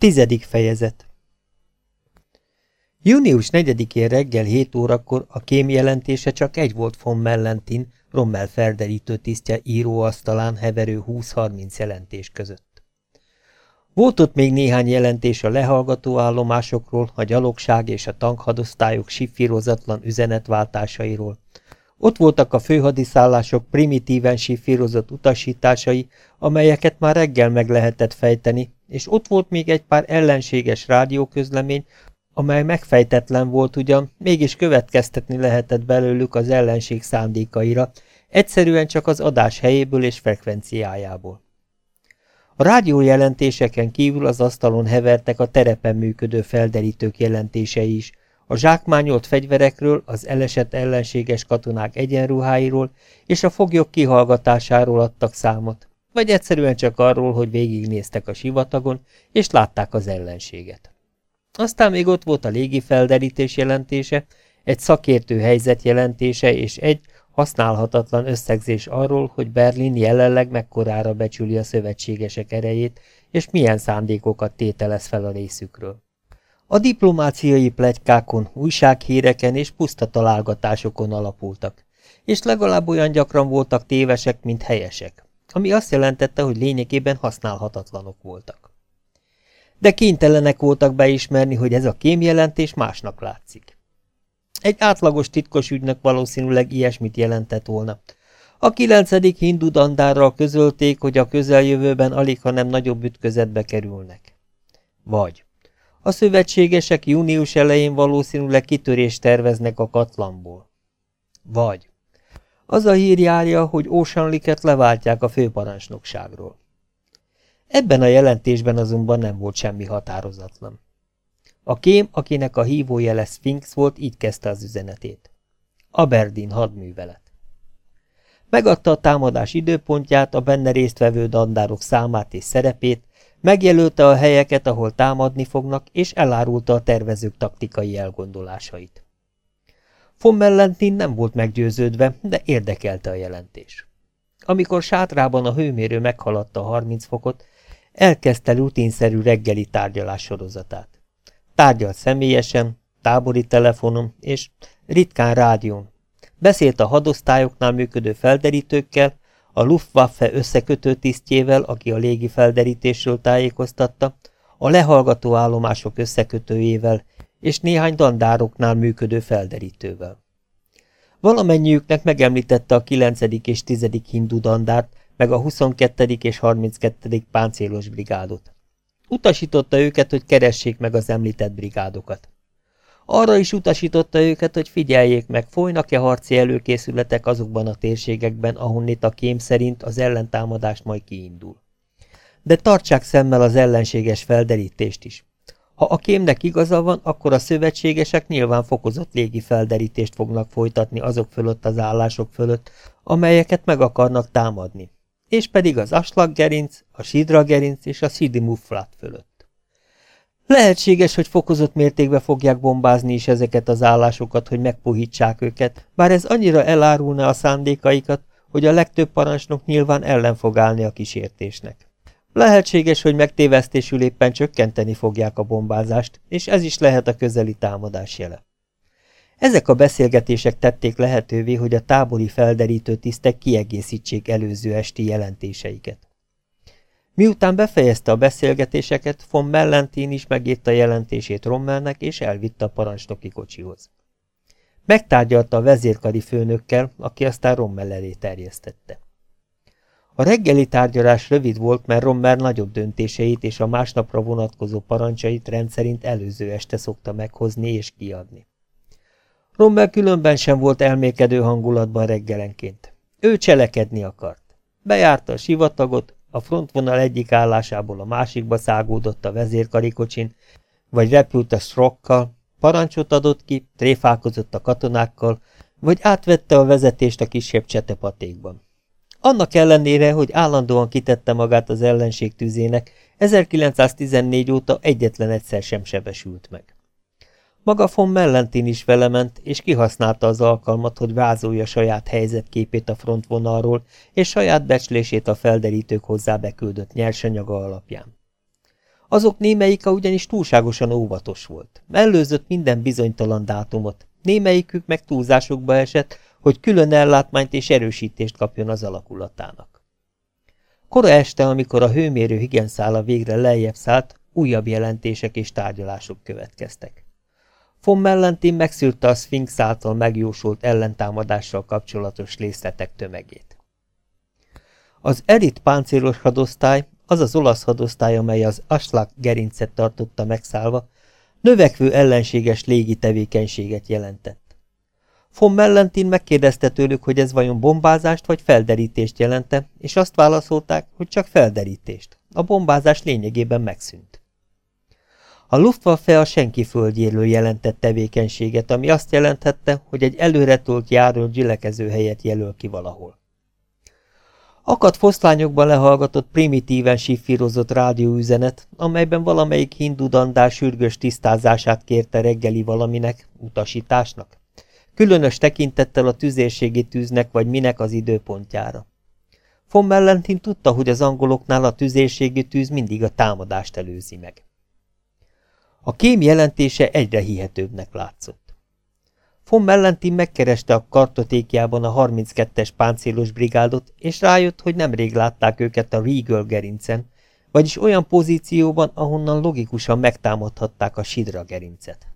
Tizedik fejezet Június 4-én reggel 7 órakor a kém jelentése csak egy volt von Mellentin, Rommel felderítő tisztje íróasztalán heverő 20-30 jelentés között. Volt ott még néhány jelentés a lehallgató állomásokról, a gyalogság és a tankhadosztályok siffírozatlan üzenetváltásairól, ott voltak a főhadiszállások primitíven sífírozott utasításai, amelyeket már reggel meg lehetett fejteni, és ott volt még egy pár ellenséges rádióközlemény, amely megfejtetlen volt ugyan, mégis következtetni lehetett belőlük az ellenség szándékaira, egyszerűen csak az adás helyéből és frekvenciájából. A rádiójelentéseken kívül az asztalon hevertek a terepen működő felderítők jelentései is, a zsákmányolt fegyverekről, az elesett ellenséges katonák egyenruháiról és a foglyok kihallgatásáról adtak számot, vagy egyszerűen csak arról, hogy végignéztek a sivatagon, és látták az ellenséget. Aztán még ott volt a légi felderítés jelentése, egy szakértő helyzet jelentése és egy használhatatlan összegzés arról, hogy Berlin jelenleg mekkorára becsüli a szövetségesek erejét, és milyen szándékokat tételez fel a részükről. A diplomáciai plegykákon, újsághíreken és puszta találgatásokon alapultak, és legalább olyan gyakran voltak tévesek, mint helyesek, ami azt jelentette, hogy lényegében használhatatlanok voltak. De kénytelenek voltak beismerni, hogy ez a kémjelentés másnak látszik. Egy átlagos titkos ügynök valószínűleg ilyesmit jelentett volna. A kilencedik hindu dandárral közölték, hogy a közeljövőben alig, hanem nagyobb ütközetbe kerülnek. Vagy a szövetségesek június elején valószínűleg kitörést terveznek a katlamból. Vagy az a hír járja, hogy Oceanliket leváltják a főparancsnokságról. Ebben a jelentésben azonban nem volt semmi határozatlan. A kém, akinek a hívójele Sphinx volt, így kezdte az üzenetét. Aberdeen hadművelet. Megadta a támadás időpontját, a benne résztvevő dandárok számát és szerepét, Megjelölte a helyeket, ahol támadni fognak, és elárulta a tervezők taktikai elgondolásait. Von Mellentin nem volt meggyőződve, de érdekelte a jelentés. Amikor sátrában a hőmérő meghaladta a 30 fokot, elkezdte rutinszerű reggeli tárgyalás sorozatát. Tárgyalt személyesen, tábori telefonon és ritkán rádión. Beszélt a hadosztályoknál működő felderítőkkel, a Luftwaffe összekötő tisztjével, aki a légi felderítésről tájékoztatta, a lehallgató állomások összekötőjével és néhány dandároknál működő felderítővel. Valamennyiüknek megemlítette a 9. és 10. hindu dandárt, meg a 22. és 32. páncélos brigádot. Utasította őket, hogy keressék meg az említett brigádokat. Arra is utasította őket, hogy figyeljék meg, folynak-e harci előkészületek azokban a térségekben, ahonnit a kém szerint az ellentámadást majd kiindul. De tartsák szemmel az ellenséges felderítést is. Ha a kémnek igaza van, akkor a szövetségesek nyilván fokozott légi felderítést fognak folytatni azok fölött az állások fölött, amelyeket meg akarnak támadni, és pedig az Aslag gerinc, a Sidra gerinc és a Sidi Mufflat fölött. Lehetséges, hogy fokozott mértékben fogják bombázni is ezeket az állásokat, hogy megpuhítsák őket, bár ez annyira elárulna a szándékaikat, hogy a legtöbb parancsnok nyilván ellen fog állni a kísértésnek. Lehetséges, hogy megtévesztésül éppen csökkenteni fogják a bombázást, és ez is lehet a közeli támadás jele. Ezek a beszélgetések tették lehetővé, hogy a tábori felderítő tisztek kiegészítsék előző esti jelentéseiket. Miután befejezte a beszélgetéseket, von Mellentin is megírta jelentését Rommelnek, és elvitte a parancsnoki kocsihoz. Megtárgyalta a vezérkari főnökkel, aki aztán Rommel elé terjesztette. A reggeli tárgyalás rövid volt, mert Rommel nagyobb döntéseit és a másnapra vonatkozó parancsait rendszerint előző este szokta meghozni és kiadni. Rommel különben sem volt elmékedő hangulatban reggelenként. Ő cselekedni akart. Bejárta a sivatagot, a frontvonal egyik állásából a másikba szágódott a vezérkarikocsin, vagy repült a strokkal, parancsot adott ki, tréfálkozott a katonákkal, vagy átvette a vezetést a kisebb csetepatékban. Annak ellenére, hogy állandóan kitette magát az ellenség tüzének, 1914 óta egyetlen egyszer sem sebesült meg. Maga von Mellentin is velement, és kihasználta az alkalmat, hogy vázolja saját helyzetképét a frontvonalról, és saját becslését a felderítők hozzá beküldött nyersanyaga alapján. Azok némelyike ugyanis túlságosan óvatos volt. Mellőzött minden bizonytalan dátumot, némelyikük meg túlzásokba esett, hogy külön ellátmányt és erősítést kapjon az alakulatának. Kora este, amikor a hőmérő higenszála végre lejjebb szállt, újabb jelentések és tárgyalások következtek. Von Mellentin megszűrte a Sphinx által megjósolt ellentámadással kapcsolatos részletek tömegét. Az elit páncélos hadosztály, az az olasz hadosztály, amely az Aslak gerincet tartotta megszállva, növekvő ellenséges légi tevékenységet jelentett. Von Mellentin megkérdezte tőlük, hogy ez vajon bombázást vagy felderítést jelente, és azt válaszolták, hogy csak felderítést. A bombázás lényegében megszűnt. A Luftwaffe a senki földjéről jelentett tevékenységet, ami azt jelentette, hogy egy előretolt járó gyülekező helyet jelöl ki valahol. Akadt foszlányokban lehallgatott primitíven siffírozott rádióüzenet, amelyben valamelyik hindu dandár sürgős tisztázását kérte reggeli valaminek, utasításnak. Különös tekintettel a tüzérségi tűznek vagy minek az időpontjára. Von Mellentin tudta, hogy az angoloknál a tüzérségi tűz mindig a támadást előzi meg. A kém jelentése egyre hihetőbbnek látszott. Von Mellentin megkereste a kartotékjában a 32-es páncélos brigádot, és rájött, hogy nemrég látták őket a Regal gerincen, vagyis olyan pozícióban, ahonnan logikusan megtámadhatták a Sidra gerincet.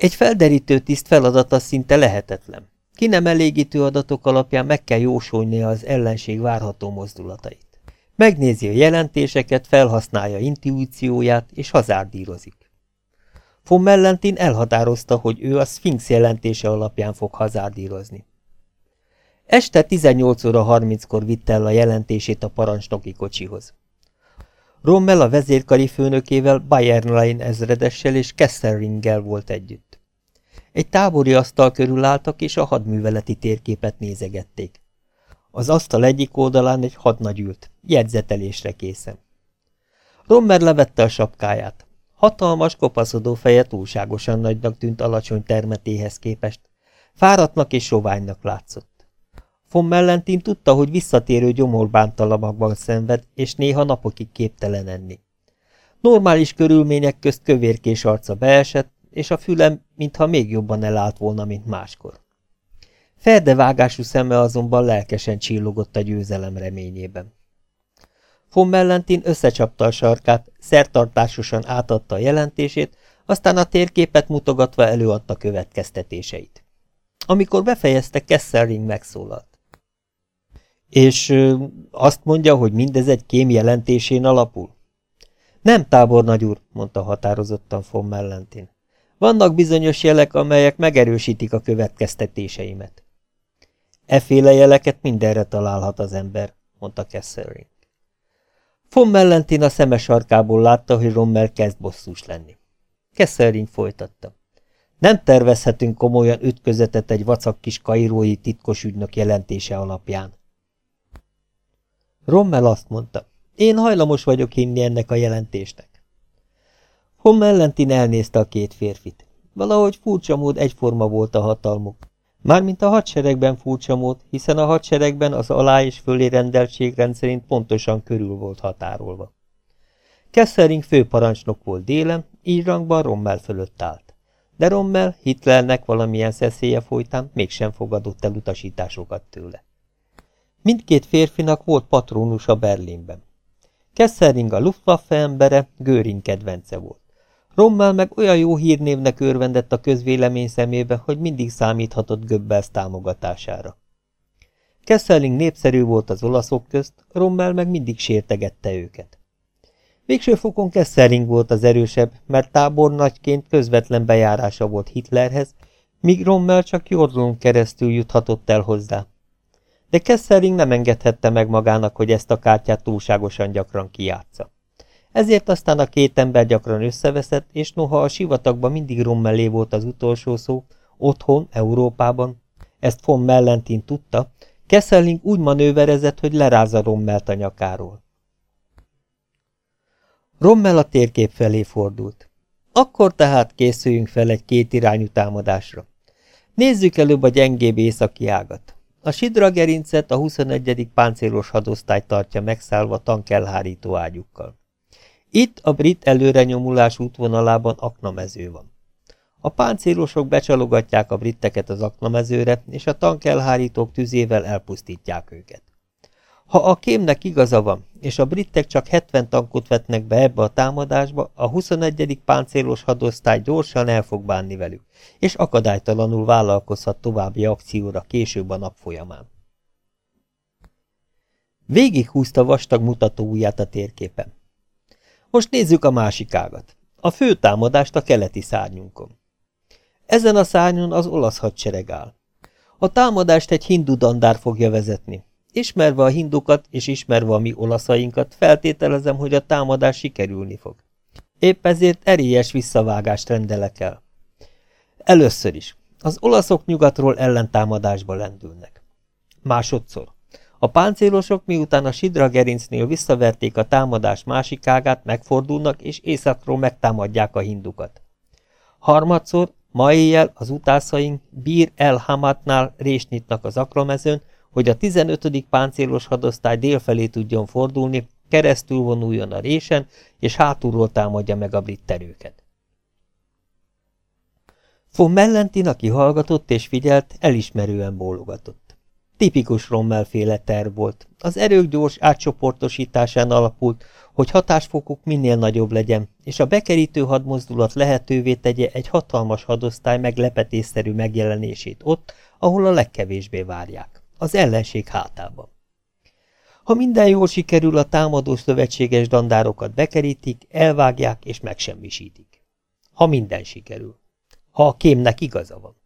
Egy felderítő tiszt feladata szinte lehetetlen. Ki nem elégítő adatok alapján meg kell jósolnia az ellenség várható mozdulatait. Megnézi a jelentéseket, felhasználja intuícióját, és hazárdírozik. Von Mellentin elhatározta, hogy ő a Sphinx jelentése alapján fog hazárdírozni. Este 18 óra 30-kor vitte el a jelentését a parancsnoki kocsihoz. Rommel a vezérkari főnökével, Bayernlein ezredessel és Kesselringgel volt együtt. Egy tábori asztal körül álltak, és a hadműveleti térképet nézegették. Az asztal egyik oldalán egy hadnagy ült, jegyzetelésre készen. Rommer levette a sapkáját. Hatalmas, kopaszodó feje túlságosan nagynak tűnt alacsony termetéhez képest. Fáradtnak és soványnak látszott. Von Mellentin tudta, hogy visszatérő gyomorbántalamagban szenved, és néha napokig képtelen enni. Normális körülmények közt kövérkés arca beesett, és a fülem, mintha még jobban elállt volna, mint máskor. Ferdevágású szeme azonban lelkesen csillogott a győzelem reményében. Von Mellentin összecsapta a sarkát, szertartásosan átadta a jelentését, aztán a térképet mutogatva előadta következtetéseit. Amikor befejezte, Kesselring megszólalt. És ö, azt mondja, hogy mindez egy kém jelentésén alapul? Nem, tábornagy úr, mondta határozottan von Mellentin. Vannak bizonyos jelek, amelyek megerősítik a következtetéseimet. Eféle jeleket mindenre találhat az ember, mondta Kesselring. Von Mellentin a szeme sarkából látta, hogy Rommel kezd bosszús lenni. Kesselring folytatta. Nem tervezhetünk komolyan ütközetet egy vacak kis kairói titkos ügynök jelentése alapján. Rommel azt mondta, én hajlamos vagyok hinni ennek a jelentésnek. Von Mellentin elnézte a két férfit. Valahogy furcsa mód egyforma volt a hatalmuk. Mármint a hadseregben furcsa mód, hiszen a hadseregben az alá- és fölé rendeltség rendszerint pontosan körül volt határolva. Kessering főparancsnok volt délen, így rangban Rommel fölött állt. De Rommel Hitlernek valamilyen szeszélye folytán mégsem fogadott el utasításokat tőle. Mindkét férfinak volt patrónusa Berlinben. Kessering a Luftwaffe embere, Göring kedvence volt. Rommel meg olyan jó hírnévnek örvendett a közvélemény szemébe, hogy mindig számíthatott Göbbels támogatására. Kesseling népszerű volt az olaszok közt, Rommel meg mindig sértegette őket. Végső fokon Kesseling volt az erősebb, mert tábornagyként közvetlen bejárása volt Hitlerhez, míg Rommel csak Jordon keresztül juthatott el hozzá. De Kesseling nem engedhette meg magának, hogy ezt a kártyát túlságosan gyakran kijátsza. Ezért aztán a két ember gyakran összeveszett, és noha a sivatagban mindig Rommelé volt az utolsó szó, otthon, Európában, ezt von Mellentin tudta, Kesselling úgy manőverezett, hogy lerázza Rommelt a nyakáról. Rommel a térkép felé fordult. Akkor tehát készüljünk fel egy kétirányú támadásra. Nézzük előbb a gyengébb északi ágat. A Sidra gerincet a 21. páncélos hadosztály tartja megszállva tankelhárító ágyukkal. Itt a brit előrenyomulás útvonalában aknamező van. A páncélosok becsalogatják a britteket az aknamezőre, és a tankelhárítók tüzével elpusztítják őket. Ha a kémnek igaza van, és a britek csak 70 tankot vetnek be ebbe a támadásba, a 21. páncélos hadosztály gyorsan el fog bánni velük, és akadálytalanul vállalkozhat további akcióra később a nap folyamán. Végig húzta vastag mutató ujját a térképen. Most nézzük a másik ágat. A fő támadást a keleti szárnyunkon. Ezen a szárnyon az olasz hadsereg áll. A támadást egy hindu dandár fogja vezetni. Ismerve a hindukat és ismerve a mi olaszainkat, feltételezem, hogy a támadás sikerülni fog. Épp ezért erélyes visszavágást rendelek el. Először is. Az olaszok nyugatról ellentámadásba lendülnek. Másodszor. A páncélosok miután a Sidra gerincnél visszaverték a támadás másik ágát, megfordulnak és északról megtámadják a hindukat. Harmadszor, ma éjjel az utászaink Bir el Hamatnál rést nyitnak az akromezőn, hogy a 15. páncélos hadosztály délfelé tudjon fordulni, keresztül vonuljon a résen, és hátulról támadja meg a brit terőket. Von Mellentin, aki hallgatott és figyelt, elismerően bólogatott. Tipikus Rommel-féle terv volt. Az erők gyors átcsoportosításán alapult, hogy hatásfokuk minél nagyobb legyen, és a bekerítő hadmozdulat lehetővé tegye egy hatalmas hadosztály meglepetésszerű megjelenését ott, ahol a legkevésbé várják, az ellenség hátában. Ha minden jól sikerül, a támadó szövetséges dandárokat bekerítik, elvágják és megsemmisítik. Ha minden sikerül. Ha a kémnek igaza van.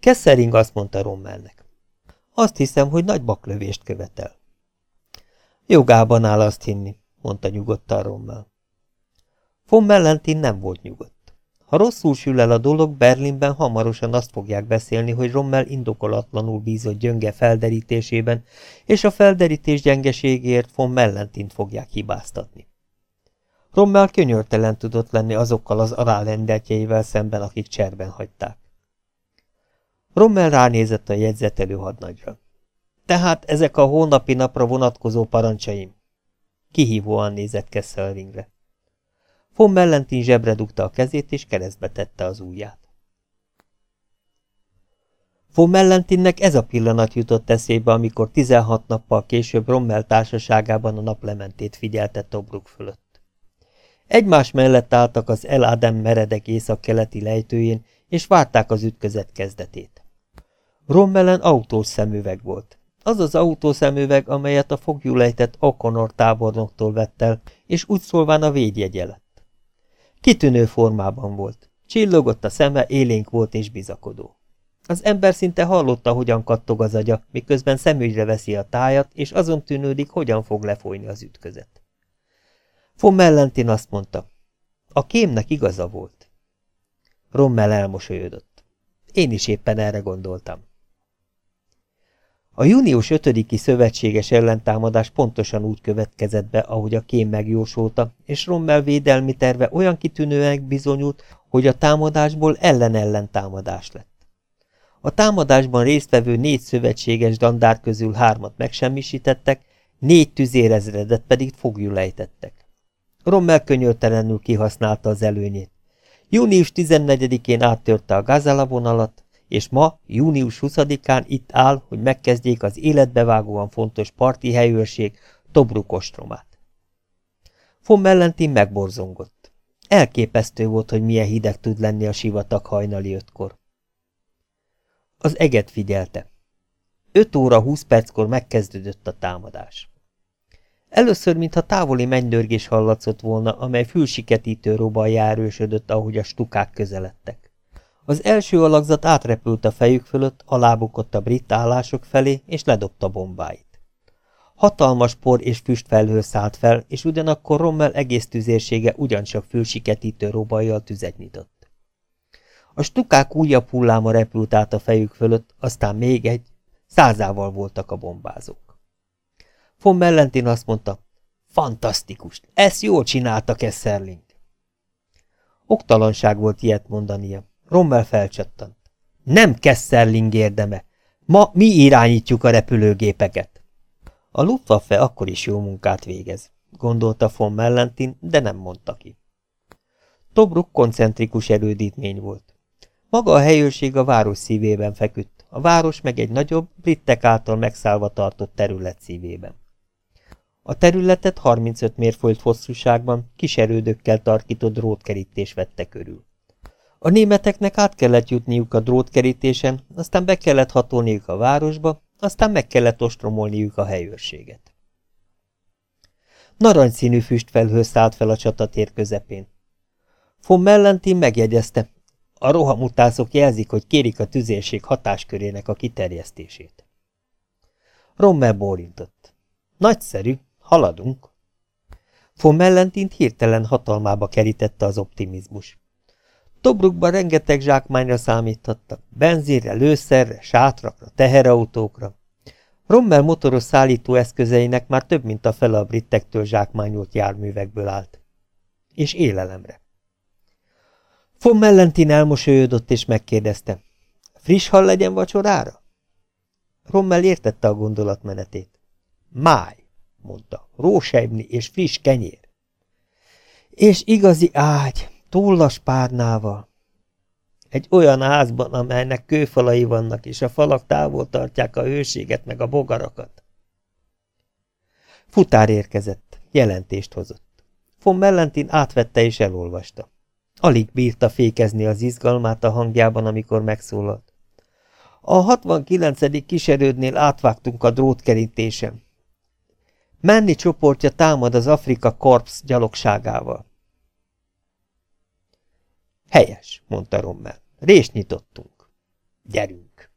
Kessering azt mondta Rommelnek. Azt hiszem, hogy nagy baklövést követel. Jogában áll azt hinni, mondta nyugodtan Rommel. Von Mellentin nem volt nyugodt. Ha rosszul sül el a dolog, Berlinben hamarosan azt fogják beszélni, hogy Rommel indokolatlanul bízott gyönge felderítésében, és a felderítés gyengeségért von Mellentint fogják hibáztatni. Rommel könyörtelen tudott lenni azokkal az arálendeltjeivel szemben, akik cserben hagyták. Rommel ránézett a jegyzetelő hadnagyra. Tehát ezek a hónapi napra vonatkozó parancsaim. Kihívóan nézett Kesselringre. Von Mellentin zsebre dugta a kezét, és keresztbe tette az ujját. Von Mellentinnek ez a pillanat jutott eszébe, amikor 16 nappal később Rommel társaságában a naplementét figyelte Tobruk fölött. Egymás mellett álltak az El Adem meredek északkeleti lejtőjén, és várták az ütközet kezdetét. Rommelen autós szemüveg volt. Az az autószemüveg, amelyet a fogjulejtett O'Connor tábornoktól vett el, és úgy szólván a védjegye lett. Kitűnő formában volt. Csillogott a szeme, élénk volt és bizakodó. Az ember szinte hallotta, hogyan kattog az agya, miközben szemügyre veszi a tájat, és azon tűnődik, hogyan fog lefolyni az ütközet. Von Mellentin azt mondta, a kémnek igaza volt. Rommel elmosolyodott. Én is éppen erre gondoltam. A június 5-i szövetséges ellentámadás pontosan úgy következett be, ahogy a kém megjósolta, és Rommel védelmi terve olyan kitűnően bizonyult, hogy a támadásból ellen-ellen támadás lett. A támadásban résztvevő négy szövetséges dandár közül hármat megsemmisítettek, négy tüzérezredet pedig fogjulejtettek. Rommel könyörtelenül kihasználta az előnyét. Június 14-én áttörte a Gazala vonalat, és ma, június 20-án itt áll, hogy megkezdjék az életbevágóan fontos parti helyőrség Tobruk ostromát. Von Mellentin megborzongott. Elképesztő volt, hogy milyen hideg tud lenni a sivatag hajnali ötkor. Az eget figyelte. 5 óra 20 perckor megkezdődött a támadás. Először, mintha távoli mennydörgés hallatszott volna, amely fülsiketítő robajjá erősödött, ahogy a stukák közeledtek. Az első alakzat átrepült a fejük fölött, alábukott a brit állások felé, és ledobta bombáit. Hatalmas por és füstfelhő szállt fel, és ugyanakkor Rommel egész tüzérsége ugyancsak fülsiketítő robajjal tüzet nyitott. A stukák újabb hulláma repült át a fejük fölött, aztán még egy, százával voltak a bombázók. Von Mellentin azt mondta, fantasztikus, ezt jól csinálta Kesserling. Oktalanság volt ilyet mondania. Rommel felcsattant. Nem Kesserling érdeme. Ma mi irányítjuk a repülőgépeket. A Luftwaffe akkor is jó munkát végez. gondolta von Mellentin, de nem mondta ki. Tobruk koncentrikus erődítmény volt. Maga a helyőrség a város szívében feküdt, a város meg egy nagyobb, brittek által megszállva tartott terület szívében. A területet 35 mérföld hosszúságban kis erődökkel tarkított drótkerítés vette körül. A németeknek át kellett jutniuk a drótkerítésen, aztán be kellett hatolniuk a városba, aztán meg kellett ostromolniuk a helyőrséget. Narancsszínű füstfelhő szállt fel a csatatér közepén. Von Mellentin megjegyezte, a rohamutászok jelzik, hogy kérik a tüzérség hatáskörének a kiterjesztését. Rommel bólintott. Nagyszerű, haladunk. Von Mellentint hirtelen hatalmába kerítette az optimizmus. Tobrukban rengeteg zsákmányra számíthattak, benzinre, lőszerre, sátrakra, teherautókra. Rommel motoros szállító eszközeinek már több mint a fele a brittektől zsákmányolt járművekből állt. És élelemre. Von Mellentin elmosolyodott és megkérdezte. Friss hal legyen vacsorára? Rommel értette a gondolatmenetét. Máj, mondta, rósejbni és friss kenyér. És igazi ágy, tollas párnával. Egy olyan házban, amelynek kőfalai vannak, és a falak távol tartják a hőséget meg a bogarakat. Futár érkezett, jelentést hozott. Von Mellentin átvette és elolvasta. Alig bírta fékezni az izgalmát a hangjában, amikor megszólalt. A 69. kiserődnél átvágtunk a drótkerítésen. Menni csoportja támad az Afrika Korps gyalogságával. Helyes, mondta Rommel. Rést nyitottunk. Gyerünk!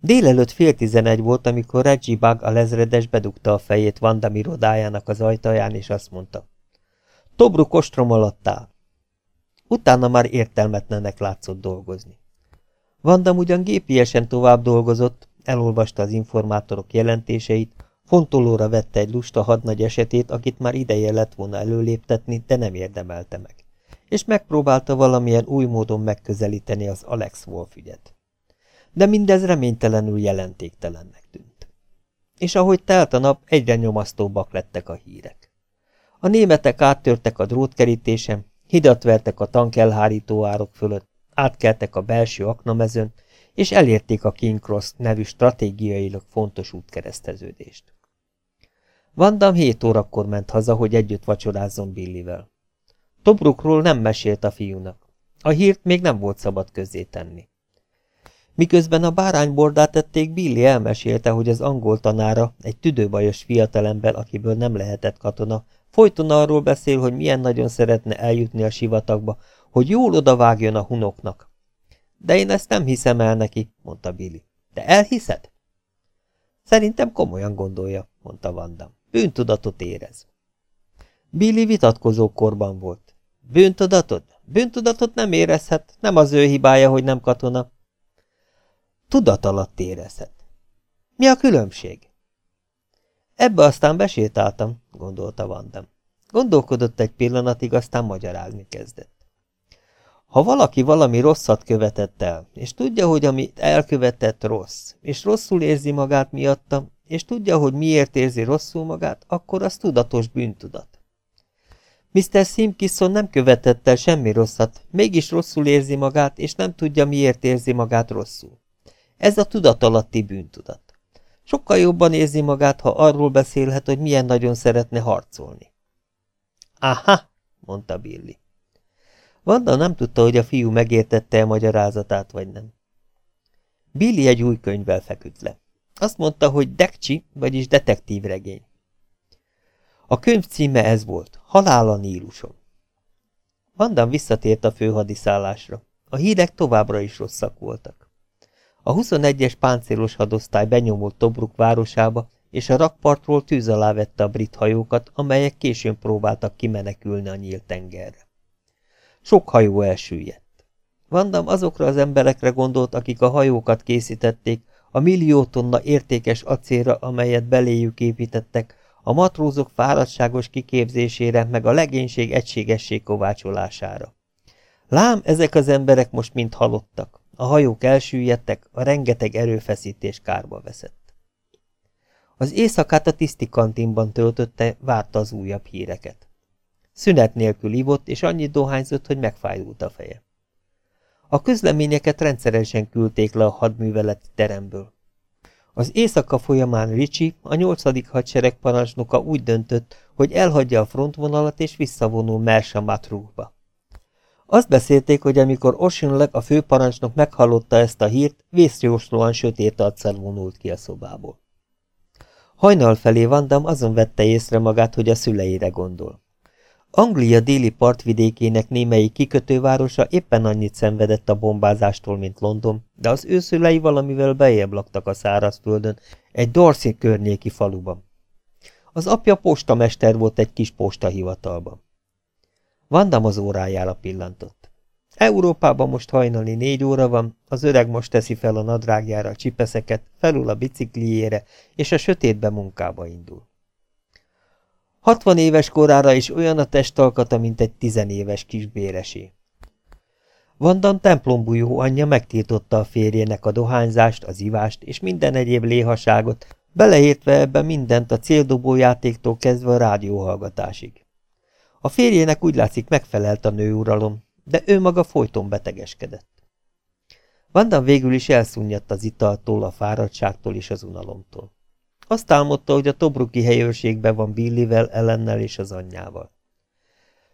Délelőtt fél tizenegy volt, amikor Reggie Bug a lezredes bedugta a fejét Vandami rodájának az ajtaján, és azt mondta. Tobruk ostrom alatt áll. Utána már értelmetlenek látszott dolgozni. Vandam ugyan gépiesen tovább dolgozott, elolvasta az informátorok jelentéseit, Fontolóra vette egy lusta hadnagy esetét, akit már ideje lett volna előléptetni, de nem érdemelte meg. És megpróbálta valamilyen új módon megközelíteni az Alex Wolf ügyet. De mindez reménytelenül jelentéktelennek tűnt. És ahogy telt a nap, egyre nyomasztóbbak lettek a hírek. A németek áttörtek a drótkerítésen, hidat vertek a tankelhárító árok fölött, átkeltek a belső aknamezőn, és elérték a King Cross nevű stratégiailag fontos útkereszteződést. Vandam hét órakor ment haza, hogy együtt vacsorázzon Billivel. Tobrukról nem mesélt a fiúnak. A hírt még nem volt szabad közzé tenni. Miközben a báránybordát tették, Billy elmesélte, hogy az angol tanára, egy tüdőbajos fiatalember, akiből nem lehetett katona, folyton arról beszél, hogy milyen nagyon szeretne eljutni a sivatagba, hogy jól odavágjon a hunoknak. De én ezt nem hiszem el neki, mondta Billy. De elhiszed? Szerintem komolyan gondolja, mondta Vandam. Bűntudatot érez. Billy vitatkozó korban volt. Bűntudatot? Bűntudatot nem érezhet, nem az ő hibája, hogy nem katona. Tudat alatt érezhet. Mi a különbség? Ebbe aztán besétáltam, gondolta Vandam. Gondolkodott egy pillanatig, aztán magyarázni kezdett. Ha valaki valami rosszat követett el, és tudja, hogy amit elkövetett rossz, és rosszul érzi magát miatta, és tudja, hogy miért érzi rosszul magát, akkor az tudatos bűntudat. Mr. Simpkisson nem követett el semmi rosszat, mégis rosszul érzi magát, és nem tudja, miért érzi magát rosszul. Ez a tudatalatti bűntudat. Sokkal jobban érzi magát, ha arról beszélhet, hogy milyen nagyon szeretne harcolni. Aha, mondta Billy. Vanda nem tudta, hogy a fiú megértette a magyarázatát, vagy nem. Billy egy új könyvvel feküdt le. Azt mondta, hogy Dekcsi, vagyis detektívregény. A könyv címe ez volt, Halál a Níluson. Vandam visszatért a főhadiszállásra. A hírek továbbra is rosszak voltak. A 21-es páncélos hadosztály benyomult Tobruk városába, és a rakpartról tűz alá vette a brit hajókat, amelyek későn próbáltak kimenekülni a nyílt tengerre. Sok hajó elsüllyedt. Vandam azokra az emberekre gondolt, akik a hajókat készítették, a millió tonna értékes acélra, amelyet beléjük építettek, a matrózok fáradtságos kiképzésére, meg a legénység egységesség kovácsolására. Lám, ezek az emberek most mind halottak, a hajók elsüllyedtek, a rengeteg erőfeszítés kárba veszett. Az éjszakát a tiszti kantinban töltötte, várta az újabb híreket. Szünet nélkül ivott, és annyit dohányzott, hogy megfájult a feje. A közleményeket rendszeresen küldték le a hadműveleti teremből. Az éjszaka folyamán Ricsi, a nyolcadik hadsereg parancsnoka úgy döntött, hogy elhagyja a frontvonalat és visszavonul Mersa Matrúba. Azt beszélték, hogy amikor Osinleg a főparancsnok meghallotta ezt a hírt, vészjóslóan sötét arccal vonult ki a szobából. Hajnal felé Vandam azon vette észre magát, hogy a szüleire gondol. Anglia déli partvidékének némelyik kikötővárosa éppen annyit szenvedett a bombázástól, mint London, de az őszülei valamivel bejebb laktak a szárazföldön, egy Dorsi környéki faluban. Az apja postamester volt egy kis postahivatalban. Vandam az órájára pillantott. Európában most hajnali négy óra van, az öreg most teszi fel a nadrágjára a csipeszeket, felül a bicikliére, és a sötétbe munkába indul. Hatvan éves korára is olyan a testalkata, mint egy tizenéves kisbéresé. Vandan templombújó anyja megtiltotta a férjének a dohányzást, az ivást és minden egyéb léhaságot, beleértve ebbe mindent a céldobójátéktól kezdve a rádióhallgatásig. A férjének úgy látszik megfelelt a nőuralom, de ő maga folyton betegeskedett. Vandan végül is elszúnyadt az italtól, a fáradtságtól és az unalomtól. Azt álmodta, hogy a Tobruki helyőrségben van Billivel, Ellennel és az anyjával.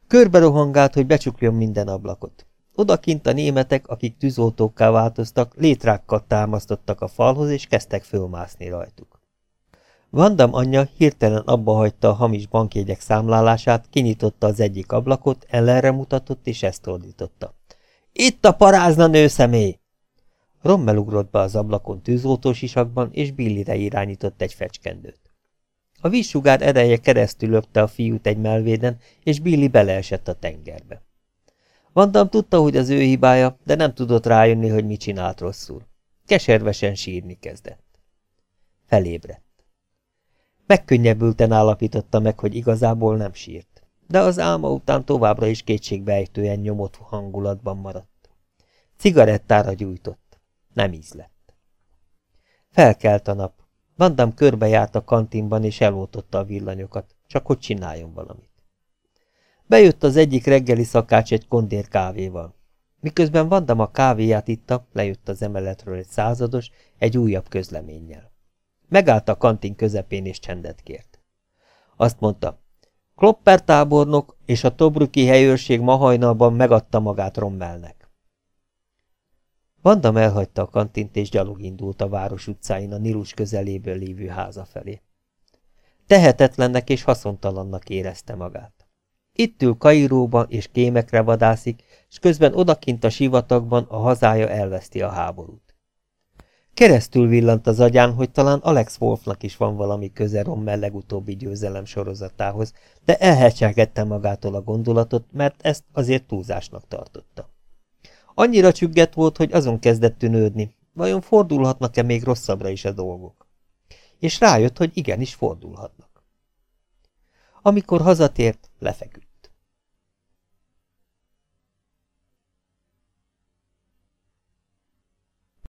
Körbe rohangált, hogy becsukjon minden ablakot. Odakint a németek, akik tűzoltókká változtak, létrákkal támasztottak a falhoz, és kezdtek fölmászni rajtuk. Vandam anyja hirtelen abba hagyta a hamis bankjegyek számlálását, kinyitotta az egyik ablakot, ellenre mutatott, és ezt ordította. – Itt a parázna nőszemély! Rommel ugrott be az ablakon tűzoltós isakban, és Billire irányított egy fecskendőt. A vízsugár ereje keresztül lökte a fiút egy melvéden, és Billy beleesett a tengerbe. Vandam tudta, hogy az ő hibája, de nem tudott rájönni, hogy mit csinált rosszul. Keservesen sírni kezdett. Felébredt. Megkönnyebbülten állapította meg, hogy igazából nem sírt, de az álma után továbbra is kétségbejtően nyomott hangulatban maradt. Cigarettára gyújtott. Nem ízlett. Felkelt a nap. Vandam körbejárt a kantinban és eloltotta a villanyokat, csak hogy csináljon valamit. Bejött az egyik reggeli szakács egy kondér kávéval. Miközben Vandam a kávéját itta, lejött az emeletről egy százados, egy újabb közleménnyel. Megállt a kantin közepén és csendet kért. Azt mondta, Klopper tábornok és a Tobruki helyőrség ma hajnalban megadta magát Rommelnek. Vandam elhagyta a kantint és gyalog indult a város utcáin a Nilus közeléből lévő háza felé. Tehetetlennek és haszontalannak érezte magát. Itt ül Kairóba és kémekre vadászik, és közben odakint a sivatagban a hazája elveszti a háborút. Keresztül villant az agyán, hogy talán Alex Wolfnak is van valami köze Rommel legutóbbi győzelem sorozatához, de elhecselgette magától a gondolatot, mert ezt azért túlzásnak tartotta. Annyira csügget volt, hogy azon kezdett tűnődni, vajon fordulhatnak-e még rosszabbra is a dolgok. És rájött, hogy igenis fordulhatnak. Amikor hazatért, lefeküdt.